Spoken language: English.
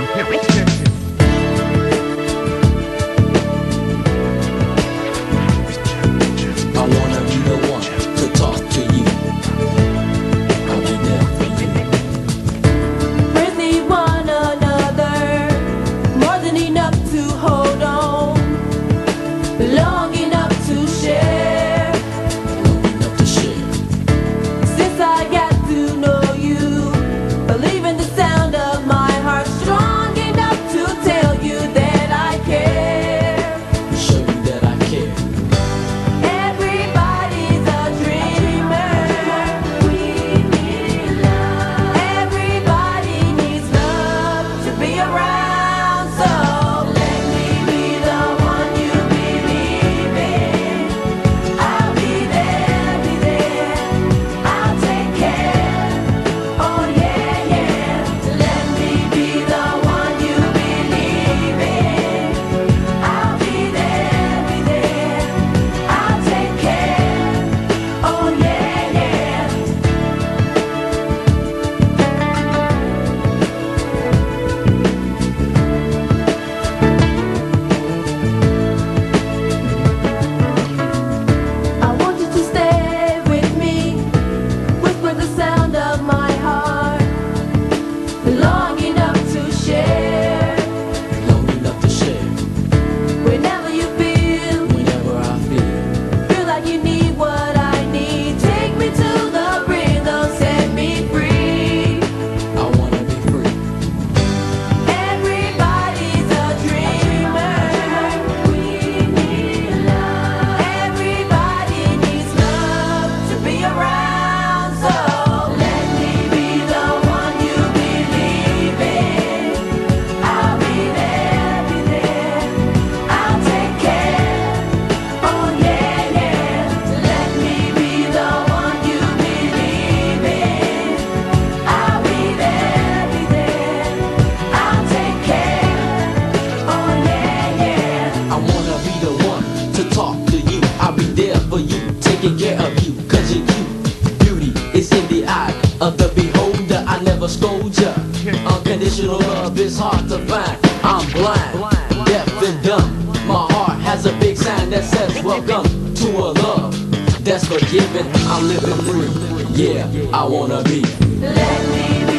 Now, wait a minute. of the beholder. I never scold ya. Unconditional love is hard to find. I'm blind, deaf and dumb. My heart has a big sign that says welcome to a love that's forgiving. I'm living free. Yeah, I wanna be. Let me.